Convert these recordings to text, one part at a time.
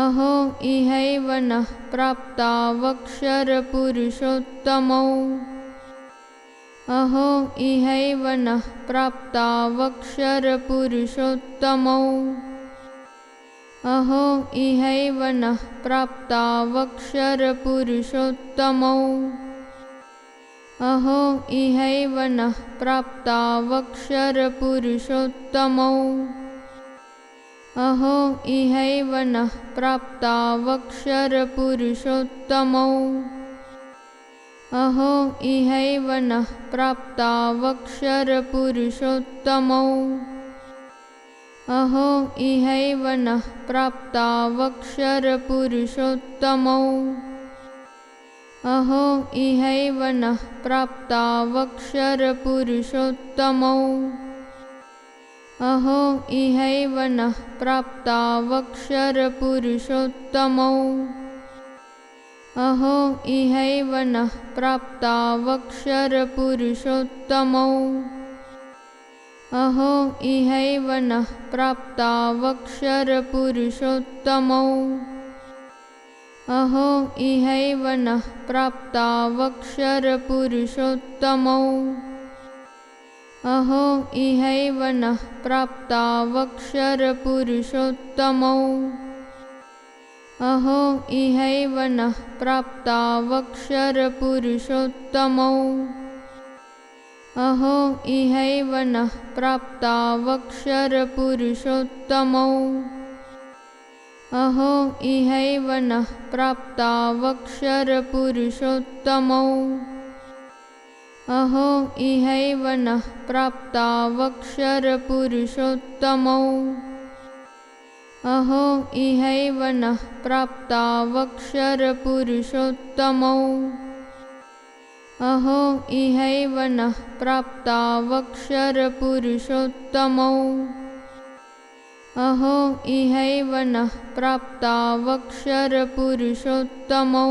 अहो इहैव नः प्राप्तावक्षरपुरुषोत्तमौ अहो इहैव नः प्राप्तावक्षरपुरुषोत्तमौ अहो इहैव नः प्राप्तावक्षरपुरुषोत्तमौ अहो इहैव नः प्राप्तावक्षरपुरुषोत्तमौ अहो इहैव नः प्राप्तावक्षरपुरुषोत्तमौ। अहो इहैव नः प्राप्तावक्षरपुरुषोत्तमौ। अहो इहैव नः प्राप्तावक्षरपुरुषोत्तमौ। अहो इहैव नः प्राप्तावक्षरपुरुषोत्तमौ अहो इहैव नः प्राप्तावक्षरपुरुषोत्तमौ अहो इहैव नः प्राप्तावक्षरपुरुषोत्तमौ अहो इहैव नः प्राप्तावक्षरपुरुषोत्तमौ अहो इहैव नः प्राप्तावक्षरपुरुषोत्तमौ अहो इहैव नः प्राप्तावक्षरपुरुषोत्तमौ अहो इहैव नः प्राप्तावक्षरपुरुषोत्तमौ अहो इहैव नः प्राप्तावक्षरपुरुषोत्तमौ अहो इहैव नः प्राप्तावक्षरपुरुषोत्तमौ अहो इहैव नः प्राप्तावक्षरपुरुषोत्तमौ अहो इहैव नः प्राप्तावक्षरपुरुषोत्तमौ अहो इहैव नः प्राप्तावक्षरपुरुषोत्तमौ अहो इहैव नः प्राप्तावक्षरपुरुषोत्तमौ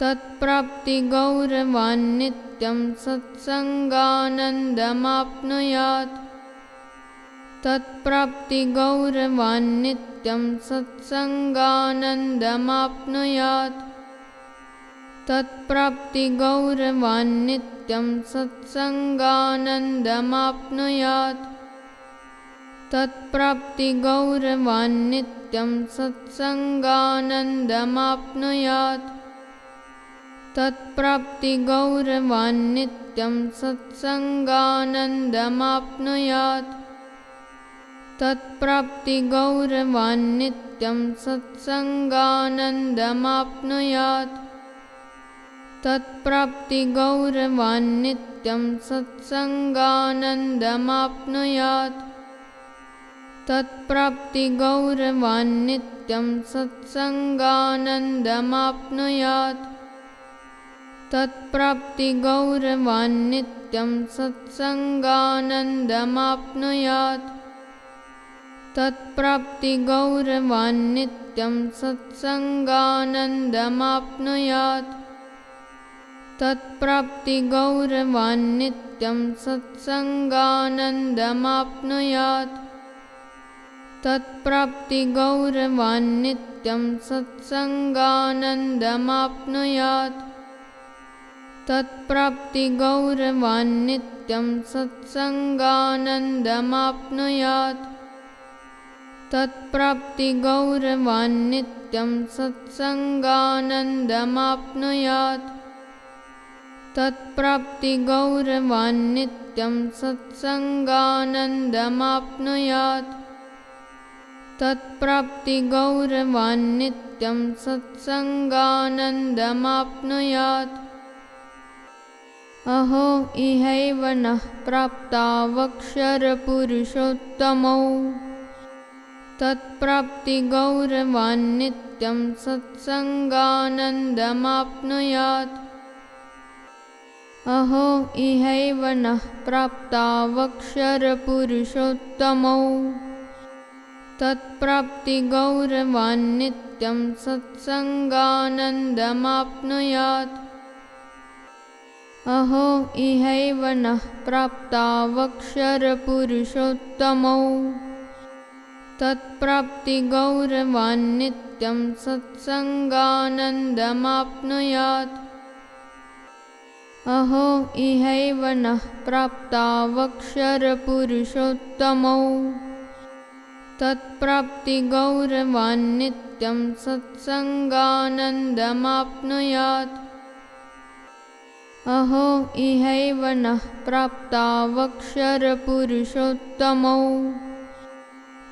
तत्प्राप्तिगौरवान्नित्यं सत्सङ्गानन्दमाप्नुयात्। तत्प्राप्तिगौरवान्नित्यं सत्सङ्गानन्दमाप्नुयात्। तत्प्राप्तिगौरवान्नित्यं सत्सङ्गानन्दमाप्नुयात्। तत्प्राप्तिगौरवान्नित्यं सत्सङ्गानन्दमाप्नुयात् तत्प्राप्तिगौरवान्नित्यं सत्सङ्गानन्दमाप्नुयात्। तत्प्राप्तिगौरवान्नित्यं सत्सङ्गानन्दमाप्नुयात्। तत्प्राप्तिगौरवान्नित्यं सत्सङ्गानन्दमाप्नुयात्। तत्प्राप्तिगौरवान्नित्यं सत्सङ्गानन्दमाप्नुयात् तत्प्राप्तिगौरवान्नित्यं सत्सङ्गानन्दमाप्नुयात्। तत्प्राप्तिगौरवान्नित्यं सत्सङ्गानन्दमाप्नुयात्। तत्प्राप्तिगौरवान्नित्यं सत्सङ्गानन्दमाप्नुयात् तत्प्राप्तिगौरवान्नित्यं सत्सङ्गानन्दमाप्नुयात्। तत्प्राप्तिगौरवान्नित्यं सत्सङ्गानन्दमाप्नुयात्। तत्प्राप्तिगौरवान्नित्यं सत्सङ्गानन्दमाप्नुयात्। तत्प्राप्तिगौरवान्नित्यं सत्सङ्गानन्दमाप्नुयात् अहो इहैव नः प्राप्तावक्षरपुरुषोत्तमौ। तत्प्राप्तिगौरवान्नित्यं सत्सङ्गानन्दमाप्नुयात्। अहो इहैव नः प्राप्तावक्षरपुरुषोत्तमौ। तत्प्राप्तिगौरवान्नित्यं सत्सङ्गानन्दमाप्नुयात् अहो इहैव नः प्राप्तावक्षरपुरुषोत्तमौ। तत्प्राप्तिगौरवान्नित्यं सत्सङ्गानन्दमाप्नुयात्। अहो इहैव नः प्राप्तावक्षरपुरुषोत्तमौ। तत्प्राप्तिगौरवान्नित्यं सत्सङ्गानन्दमाप्नुयात् अहो इहैव नः प्राप्तावक्षरपुरुषोत्तमौ।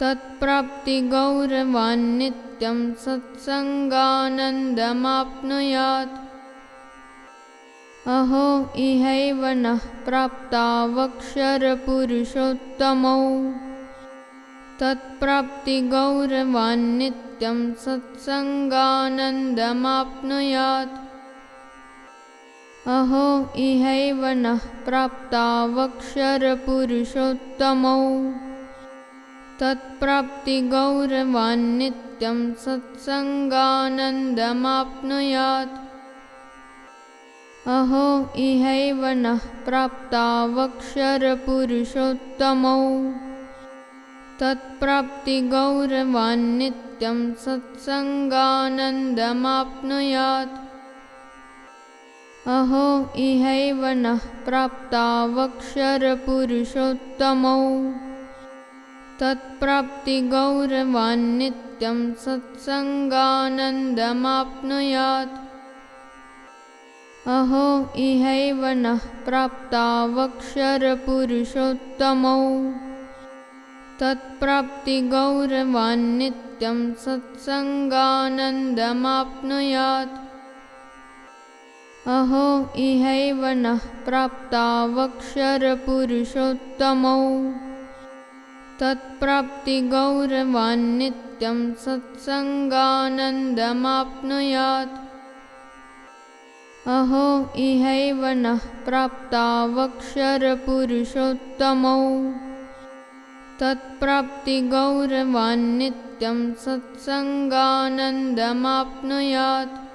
तत्प्राप्तिगौरवान्नित्यं सत्सङ्गानन्दमाप्नुयात्। अहो इहैव नः प्राप्तावक्षरपुरुषोत्तमौ। तत्प्राप्तिगौरवान्नित्यं सत्सङ्गानन्दमाप्नुयात् अहो इहैव नः प्राप्तावक्षरपुरुषोत्तमौ। तत्प्राप्तिगौरवान्नित्यं सत्सङ्गानन्दमाप्नुयात्। अहो इहैव नः प्राप्तावक्षरपुरुषोत्तमौ। तत्प्राप्तिगौरवान्नित्यं सत्सङ्गानन्दमाप्नुयात् अहो इहैव नः प्राप्तावक्षरपुरुषोत्तमौ। तत्प्राप्तिगौरवान्नित्यं सत्सङ्गानन्दमाप्नुयात्। अहो इहैव नः प्राप्तावक्षरपुरुषोत्तमौ। तत्प्राप्तिगौरवान्नित्यं सत्सङ्गानन्दमाप्नुयात् अहो इहैव नः प्राप्तावक्षरपुरुषोत्तमौ। तत्प्राप्तिगौरवान्नित्यं सत्सङ्गानन्दमाप्नुयात्। अहो इहैव नः प्राप्तावक्षरपुरुषोत्तमौ। तत्प्राप्तिगौरवान्नित्यं सत्सङ्गानन्दमाप्नुयात्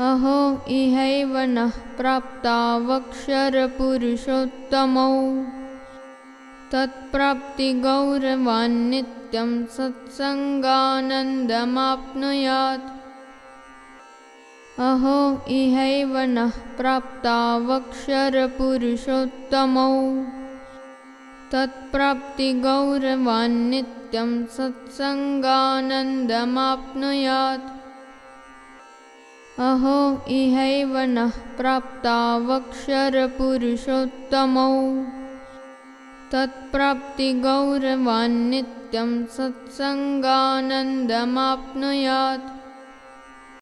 अहो इहैव नः प्राप्तावक्षरपुरुषोत्तमौ। तत्प्राप्तिगौरवान्नित्यं सत्सङ्गानन्दमाप्नुयात्। अहो इहैव नः प्राप्तावक्षरपुरुषोत्तमौ। तत्प्राप्तिगौरवान्नित्यं सत्सङ्गानन्दमाप्नुयात् अहो इहैव नः प्राप्तावक्षरपुरुषोत्तमौ। तत्प्राप्तिगौरवान्नित्यं सत्सङ्गानन्दमाप्नुयात्